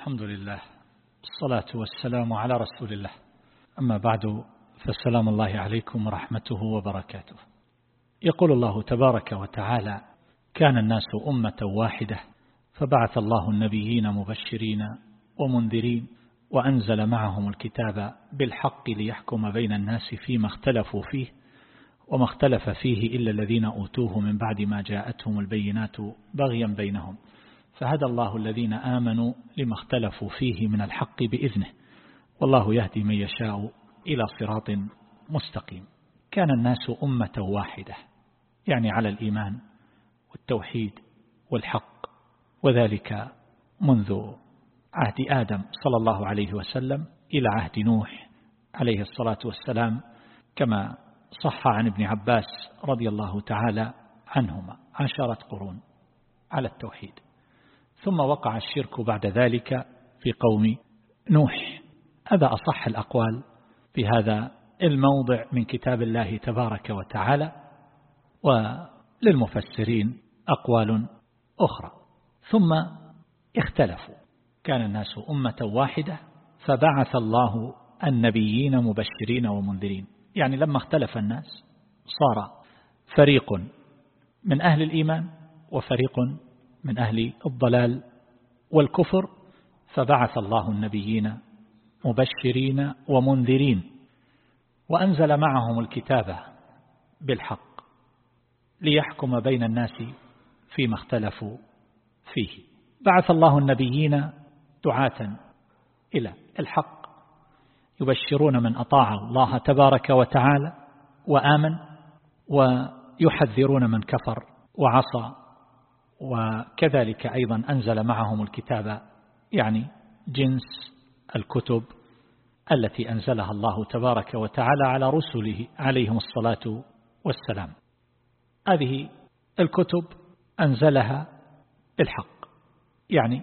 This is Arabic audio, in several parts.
الحمد لله الصلاة والسلام على رسول الله. أما بعد فالسلام الله عليكم ورحمته وبركاته. يقول الله تبارك وتعالى كان الناس أمة واحدة فبعث الله النبيين مبشرين ومنذرين وأنزل معهم الكتاب بالحق ليحكم بين الناس فيما اختلفوا فيه وما اختلف فيه إلا الذين أوتوه من بعد ما جاءتهم البينات بغيا بينهم. فهدى الله الذين آمنوا لما اختلفوا فيه من الحق بإذنه. والله يهدي من يشاء إلى صراط مستقيم. كان الناس أمة واحدة يعني على الإيمان والتوحيد والحق وذلك منذ عهد آدم صلى الله عليه وسلم إلى عهد نوح عليه الصلاة والسلام كما صح عن ابن عباس رضي الله تعالى عنهما عشرة قرون على التوحيد. ثم وقع الشرك بعد ذلك في قوم نوح. هذا أصح الأقوال في هذا الموضع من كتاب الله تبارك وتعالى وللمفسرين أقوال أخرى. ثم اختلفوا. كان الناس أمة واحدة فبعث الله النبيين مبشرين ومنذرين. يعني لما اختلف الناس صار فريق من أهل الإيمان وفريق من أهل الضلال والكفر فبعث الله النبيين مبشرين ومنذرين وأنزل معهم الكتاب بالحق ليحكم بين الناس فيما اختلفوا فيه. بعث الله النبيين دعاة إلى الحق يبشرون من أطاع الله تبارك وتعالى وآمن ويحذرون من كفر وعصى وكذلك أيضا أنزل معهم الكتاب يعني جنس الكتب التي أنزلها الله تبارك وتعالى على رسله عليهم الصلاة والسلام. هذه الكتب أنزلها بالحق يعني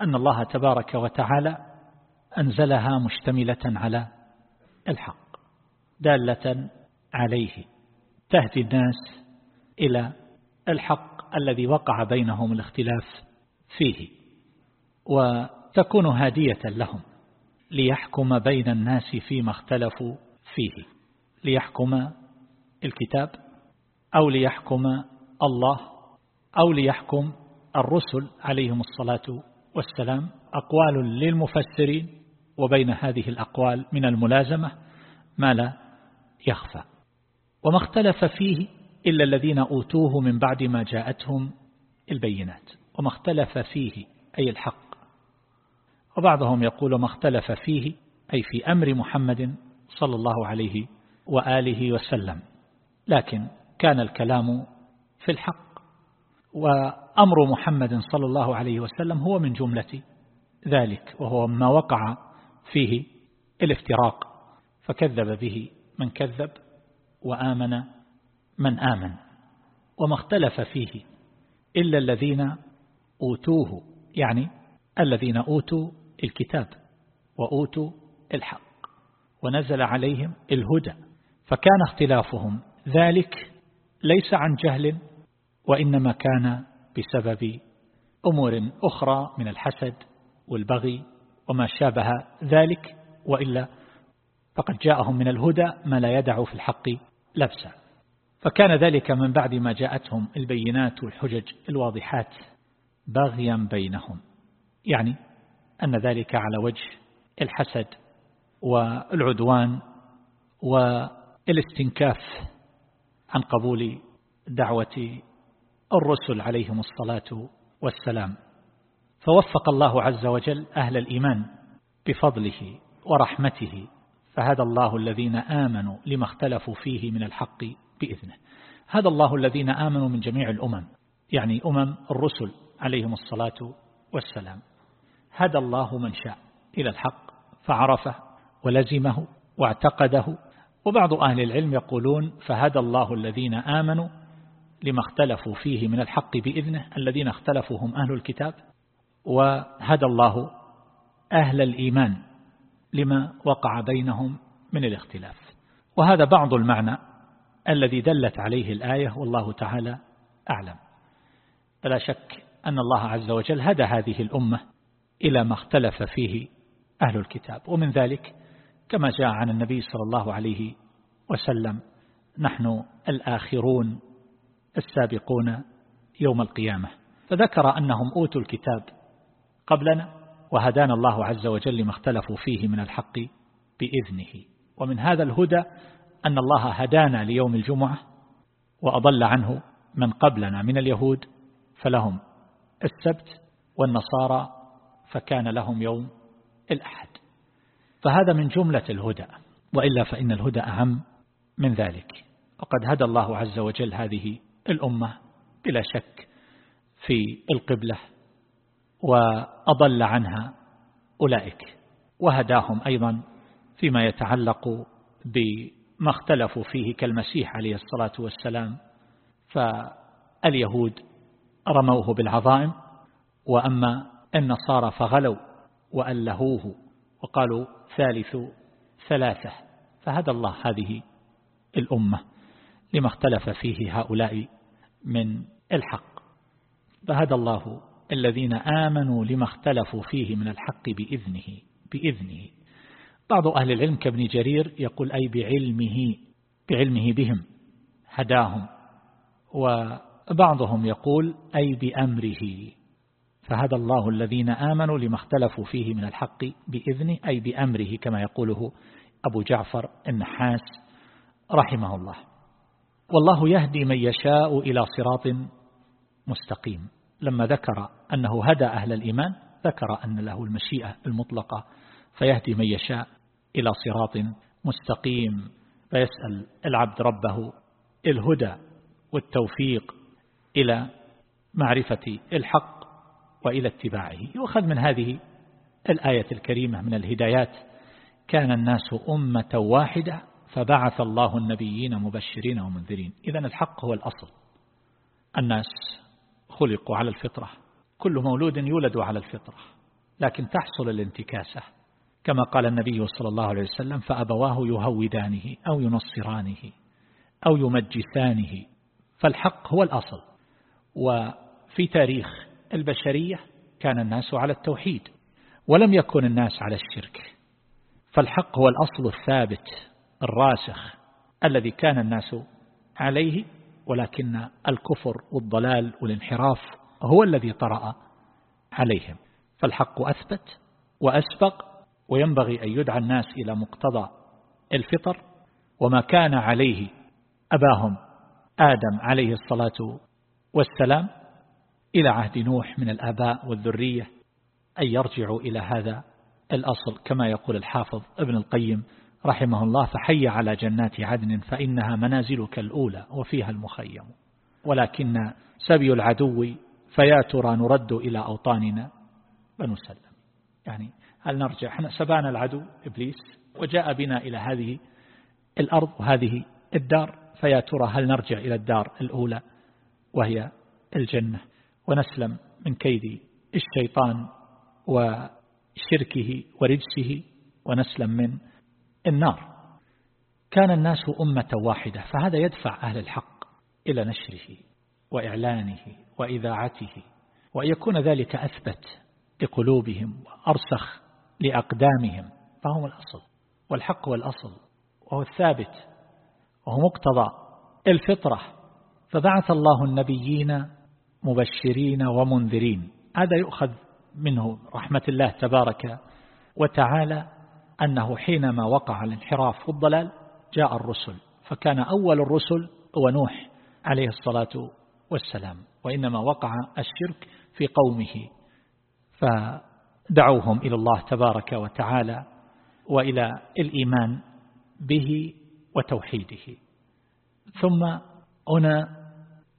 أن الله تبارك وتعالى أنزلها مشتملة على الحق دالة عليه تهدي الناس إلى الحق. الذي وقع بينهم الاختلاف فيه وتكون هادية لهم ليحكم بين الناس فيما اختلفوا فيه ليحكم الكتاب أو ليحكم الله أو ليحكم الرسل عليهم الصلاة والسلام. أقوال للمفسرين وبين هذه الأقوال من الملازمة ما لا يخفى. وما اختلف فيه إلا الذين أوتوه من بعد ما جاءتهم البينات وما اختلف فيه أي الحق. وبعضهم يقول ما اختلف فيه أي في أمر محمد صلى الله عليه وآله وسلم. لكن كان الكلام في الحق. وأمر محمد صلى الله عليه وسلم هو من جملة ذلك وهو ما وقع فيه الافتراق. فكذب به من كذب وآمن من آمن وما اختلف فيه إلا الذين أوتوه يعني الذين أوتوا الكتاب وأوتوا الحق ونزل عليهم الهدى فكان اختلافهم. ذلك ليس عن جهل وإنما كان بسبب أمور أخرى من الحسد والبغي وما شابه ذلك وإلا فقد جاءهم من الهدى ما لا يدع في الحق لبسا. فكان ذلك من بعد ما جاءتهم البينات والحجج الواضحات باغيا بينهم. يعني أن ذلك على وجه الحسد والعدوان والاستنكاف عن قبول دعوة الرسل عليهم الصلاة والسلام. فوفق الله عز وجل أهل الإيمان بفضله ورحمته. فهدى الله الذين آمنوا لما اختلفوا فيه من الحق بإذنه. هذا الله الذين آمنوا من جميع الأمم يعني أمم الرسل عليهم الصلاة والسلام. هدى الله من شاء إلى الحق فعرفه ولزمه واعتقده. وبعض أهل العلم يقولون فهدى الله الذين آمنوا لما اختلفوا فيه من الحق بإذنه الذين اختلفوا هم أهل الكتاب. وهدى الله أهل الإيمان لما وقع بينهم من الاختلاف. وهذا بعض المعنى الذي دلت عليه الآية والله تعالى أعلم. فلا شك أن الله عز وجل هدى هذه الأمة إلى ما اختلف فيه أهل الكتاب. ومن ذلك كما جاء عن النبي صلى الله عليه وسلم نحن الآخرون السابقون يوم القيامة. فذكر أنهم أوتوا الكتاب قبلنا وهدانا الله عز وجل لما اختلفوا فيه من الحق بإذنه. ومن هذا الهدى أن الله هدانا ليوم الجمعة وأضل عنه من قبلنا من اليهود فلهم السبت والنصارى فكان لهم يوم الأحد. فهذا من جملة الهدى وإلا فإن الهدى أهم من ذلك. وقد هدى الله عز وجل هذه الأمة بلا شك في القبلة وأضل عنها أولئك وهداهم أيضا فيما يتعلق بما اختلفوا فيه كالمسيح عليه الصلاة والسلام فاليهود رموه بالعظائم وأما النصارى فغلوا وألهوه وقالوا ثالث ثلاثة فهدى الله هذه الأمة لما اختلف فيه هؤلاء من الحق. فهدى الله الذين آمنوا لما اختلفوا فيه من الحق بإذنه بإذنه. بعض أهل العلم كابن جرير يقول أي بعلمه بعلمه بهم هداهم وبعضهم يقول أي بأمره. فهدى الله الذين آمنوا لما اختلفوا فيه من الحق بإذنه أي بأمره كما يقوله أبو جعفر النحاس رحمه الله. والله يهدي من يشاء إلى صراط مستقيم. لما ذكر أنه هدى أهل الإيمان ذكر أن له المشيئة المطلقة فيهدي من يشاء إلى صراط مستقيم. فيسأل العبد ربه الهدى والتوفيق إلى معرفة الحق وإلى اتباعه. يؤخذ من هذه الآية الكريمة من الهدايات. كان الناس أمة واحدة فبعث الله النبيين مبشرين ومنذرين. إذا الحق هو الأصل. الناس خلقوا على الفطرة. كل مولود يولد على الفطرة. لكن تحصل الانتكاسة. كما قال النبي صلى الله عليه وسلم فأبواه يهودانه أو ينصرانه أو يمجسانه فالحق هو الأصل. وفي تاريخ البشرية كان الناس على التوحيد ولم يكن الناس على الشرك. فالحق هو الأصل الثابت الراسخ الذي كان الناس عليه ولكن الكفر والضلال والانحراف هو الذي طرأ عليهم. فالحق أثبت وأسبق وينبغي أن يدعى الناس إلى مقتضى الفطر وما كان عليه أباهم آدم عليه الصلاة والسلام إلى عهد نوح من الآباء والذرية أن يرجعوا إلى هذا الأصل كما يقول الحافظ ابن القيم رحمه الله فحي على جنات عدن فإنها منازلك الأولى وفيها المخيم ولكن سبي العدو فيا ترى نرد إلى أوطاننا. ونسلم يعني هل نرجع؟ إحنا سبانا العدو إبليس وجاء بنا إلى هذه الأرض وهذه الدار فيا ترى هل نرجع إلى الدار الأولى وهي الجنة؟ ونسلم من كيد الشيطان وشركه ورجسه ونسلم من النار. كان الناس أمة واحدة فهذا يدفع أهل الحق إلى نشره وإعلانه وإذاعته وأن يكون ذلك أثبت لقلوبهم وأرسخ لأقدامهم. فهم الأصل والحق هو الأصل وهو الثابت وهو مقتضى الفطرة. فبعث الله النبيين مبشرين ومنذرين. هذا يؤخذ منه رحمة الله تبارك وتعالى أنه حينما وقع الانحراف والضلال جاء الرسل. فكان أول الرسل هو نوح عليه الصلاة والسلام وإنما وقع الشرك في قومه. فدعوهم إلى الله تبارك وتعالى وإلى الإيمان به وتوحيده. ثم هنا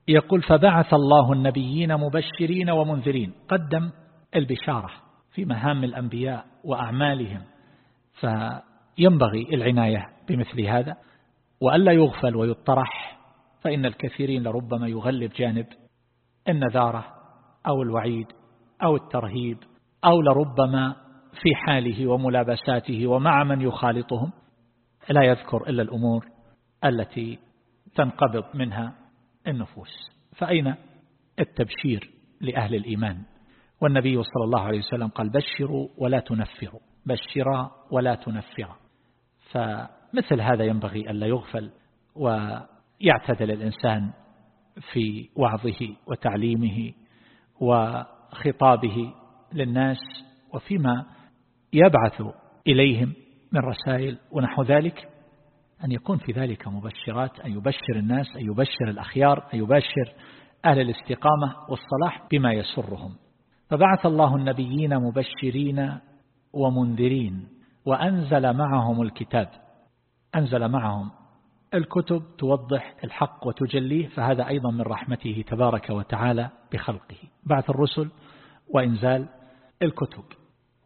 يقول فبعث الله النبيين مبشرين ومنذرين. قدم البشارة في مهام الأنبياء وأعمالهم. فينبغي العناية بمثل هذا. وألا يغفل ويطرح فإن الكثيرين لربما يغلب جانب النذارة أو الوعيد أو الترهيب. أو لربما في حاله وملابساته ومع من يخالطهم لا يذكر إلا الأمور التي تنقبض منها النفوس. فأين التبشير لأهل الإيمان؟ والنبي صلى الله عليه وسلم قال بشروا ولا تنفروا بشرا ولا تنفرا. فمثل هذا ينبغي ألا يغفل ويعتدل الإنسان في وعظه وتعليمه وخطابه للناس وفيما يبعث إليهم من رسائل ونحو ذلك أن يكون في ذلك مبشرات أن يبشر الناس أن يبشر الأخيار أن يبشر أهل الاستقامة والصلاح بما يسرهم. فبعث الله النبيين مبشرين ومنذرين وأنزل معهم الكتاب. أنزل معهم الكتب توضح الحق وتجليه فهذا أيضا من رحمته تبارك وتعالى بخلقه. بعث الرسل وإنزال الكتب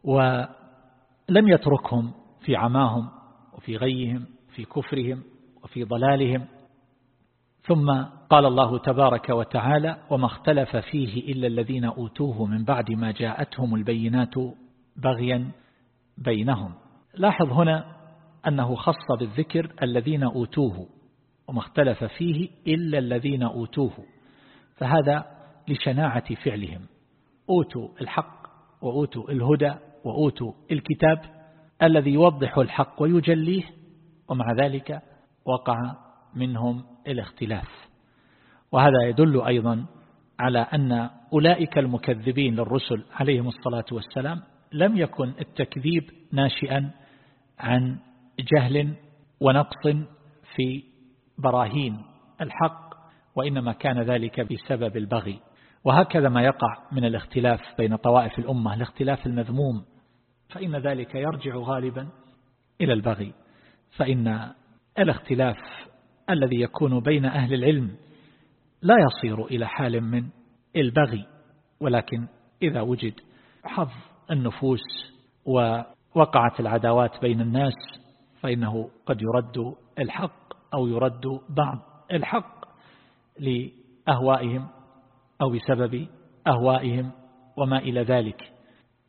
ولم يتركهم في عماهم وفي غيهم في كفرهم وفي ضلالهم. ثم قال الله تبارك وتعالى وما اختلف فيه إلا الذين أوتوه من بعد ما جاءتهم البينات بغيا بينهم. لاحظ هنا أنه خص بالذكر الذين أوتوه وما اختلف فيه إلا الذين أوتوه فهذا لشناعة فعلهم. أوتوا الحق وأوتوا الهدى وأوتوا الكتاب الذي يوضح الحق ويجليه ومع ذلك وقع منهم الاختلاف. وهذا يدل أيضا على أن أولئك المكذبين للرسل عليهم الصلاة والسلام لم يكن التكذيب ناشئا عن جهل ونقص في براهين الحق وإنما كان ذلك بسبب البغي. وهكذا ما يقع من الاختلاف بين طوائف الأمة الاختلاف المذموم فإن ذلك يرجع غالبا إلى البغي. فإن الاختلاف الذي يكون بين أهل العلم لا يصير إلى حال من البغي ولكن إذا وجد حظ النفوس ووقعت العداوات بين الناس فإنه قد يرد الحق أو يرد بعض الحق لأهوائهم. أو بسبب أهوائهم وما إلى ذلك.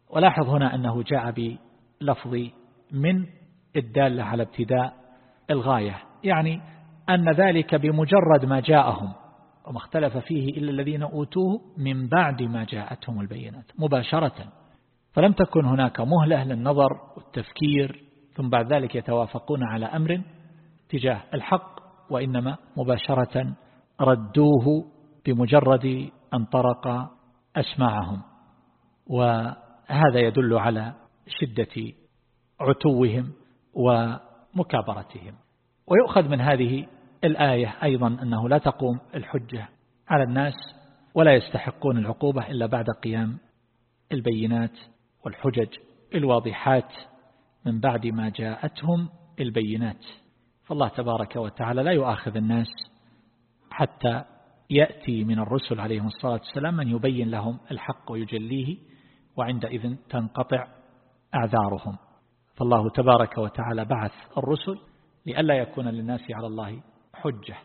ولاحظ هنا أنه جاء بلفظ من الدالة على ابتداء الغاية يعني أن ذلك بمجرد ما جاءهم وما اختلف فيه إلا الذين أوتوه من بعد ما جاءتهم البينات مباشرة. فلم تكن هناك مهلة للنظر والتفكير ثم بعد ذلك يتوافقون على أمر تجاه الحق وإنما مباشرة ردوه بمجرد أن طرق أسماعهم وهذا يدل على شدة عتوهم ومكابرتهم. ويؤخذ من هذه الآية أيضا أنه لا تقوم الحجة على الناس ولا يستحقون العقوبة إلا بعد قيام البينات والحجج الواضحات من بعد ما جاءتهم البينات. فالله تبارك وتعالى لا يؤاخذ الناس حتى يأتي من الرسل عليهم الصلاة والسلام من يبين لهم الحق ويجليه وعندئذ تنقطع أعذارهم. فالله تبارك وتعالى بعث الرسل لئلا يكون للناس على الله حجة.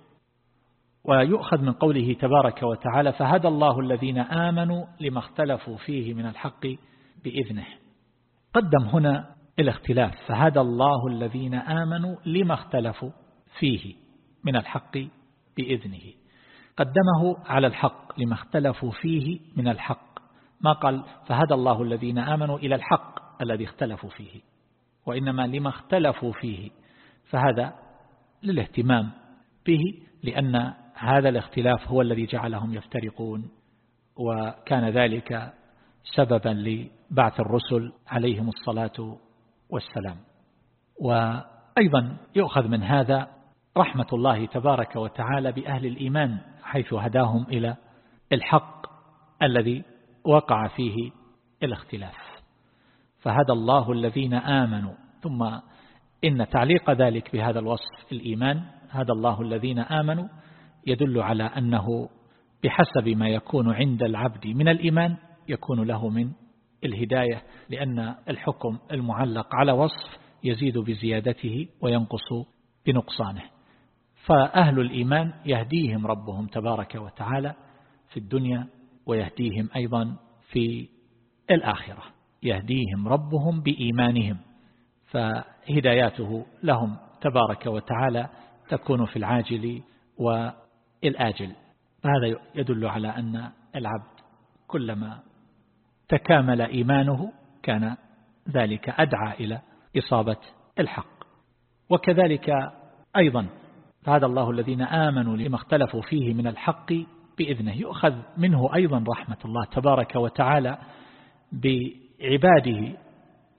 ويؤخذ من قوله تبارك وتعالى فهدى الله الذين آمنوا لما اختلفوا فيه من الحق بإذنه. قدم هنا الاختلاف فهدى الله الذين آمنوا لما اختلفوا فيه من الحق بإذنه. قدمه على الحق لما اختلفوا فيه من الحق. ما قال فهدى الله الذين آمنوا إلى الحق الذي اختلفوا فيه وإنما لما اختلفوا فيه. فهذا للاهتمام به لأن هذا الاختلاف هو الذي جعلهم يفترقون وكان ذلك سببا لبعث الرسل عليهم الصلاة والسلام. وأيضا يؤخذ من هذا رحمة الله تبارك وتعالى بأهل الإيمان حيث هداهم إلى الحق الذي وقع فيه الاختلاف. فهدى الله الذين آمنوا. ثم إن تعليق ذلك بهذا الوصف الإيمان هدى الله الذين آمنوا يدل على أنه بحسب ما يكون عند العبد من الإيمان يكون له من الهداية لأن الحكم المعلق على وصف يزيد بزيادته وينقص بنقصانه. فأهل الإيمان يهديهم ربهم تبارك وتعالى في الدنيا ويهديهم أيضا في الآخرة. يهديهم ربهم بإيمانهم فهداياته لهم تبارك وتعالى تكون في العاجل والآجل. فهذا يدل على أن العبد كلما تكامل إيمانه كان ذلك أدعى إلى إصابة الحق. وكذلك أيضا فهذا الله الذين آمنوا لما اختلفوا فيه من الحق بإذنه. يؤخذ منه أيضا رحمة الله تبارك وتعالى بعباده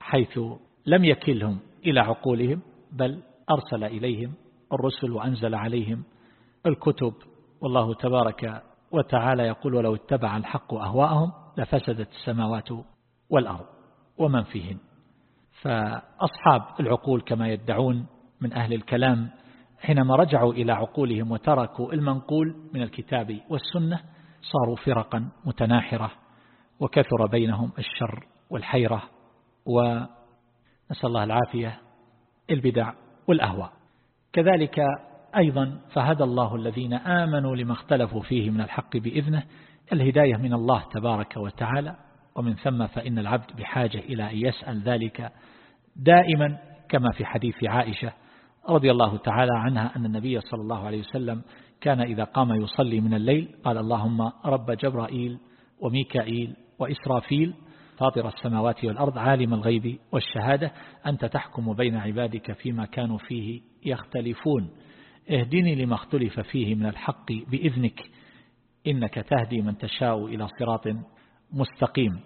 حيث لم يكلهم إلى عقولهم بل أرسل إليهم الرسل وأنزل عليهم الكتب. والله تبارك وتعالى يقول ولو اتبع الحق أهواءهم لفسدت السماوات والأرض ومن فيهن. فأصحاب العقول كما يدعون من أهل الكلام حينما رجعوا إلى عقولهم وتركوا المنقول من الكتاب والسنة صاروا فرقا متناحرة وكثر بينهم الشر والحيرة ونسأل الله العافية البدع والأهواء. كذلك أيضا فهدى الله الذين آمنوا لما اختلفوا فيه من الحق بإذنه الهداية من الله تبارك وتعالى ومن ثم فإن العبد بحاجة إلى أن يسأل ذلك دائما كما في حديث عائشة رضي الله تعالى عنها أن النبي صلى الله عليه وسلم كان إذا قام يصلي من الليل قال اللهم رب جبرائيل وميكائيل وإسرافيل فاطر السماوات والأرض عالم الغيب والشهادة أنت تحكم بين عبادك فيما كانوا فيه يختلفون. اهدني لما اختلف فيه من الحق بإذنك إنك تهدي من تشاء إلى صراط مستقيم.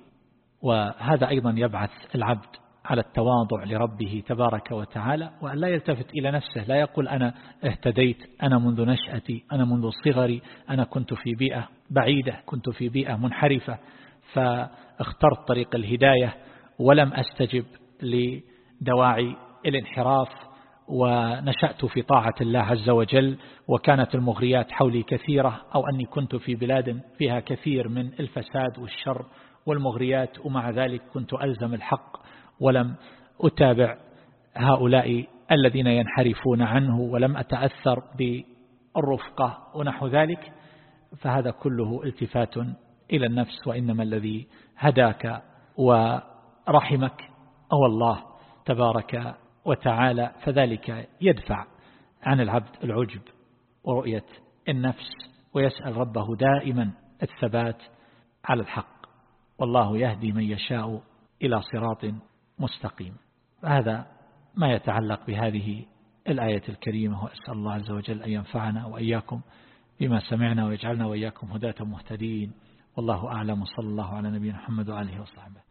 وهذا أيضا يبعث العبد على التواضع لربه تبارك وتعالى وأن لا يلتفت إلى نفسه لا يقول أنا اهتديت أنا منذ نشأتي أنا منذ صغري أنا كنت في بيئة بعيدة كنت في بيئة منحرفة فاخترت طريق الهداية ولم أستجب لدواعي الانحراف ونشأت في طاعة الله عز وجل وكانت المغريات حولي كثيرة أو أني كنت في بلاد فيها كثير من الفساد والشر والمغريات ومع ذلك كنت ألزم الحق ولم أتابع هؤلاء الذين ينحرفون عنه ولم أتأثر بالرفقة ونحو ذلك فهذا كله التفات إلى النفس وإنما الذي هداك ورحمك هو الله تبارك وتعالى فذلك يدفع عن العبد العجب ورؤية النفس ويسأل ربه دائما الثبات على الحق والله يهدي من يشاء إلى صراط مستقيم. هذا ما يتعلق بهذه الآية الكريمة وأسأل الله عز وجل أن ينفعنا وإياكم بما سمعنا ويجعلنا وإياكم هداة مهتدين. والله أعلم صلى الله على نبينا محمد وآله وصحبه.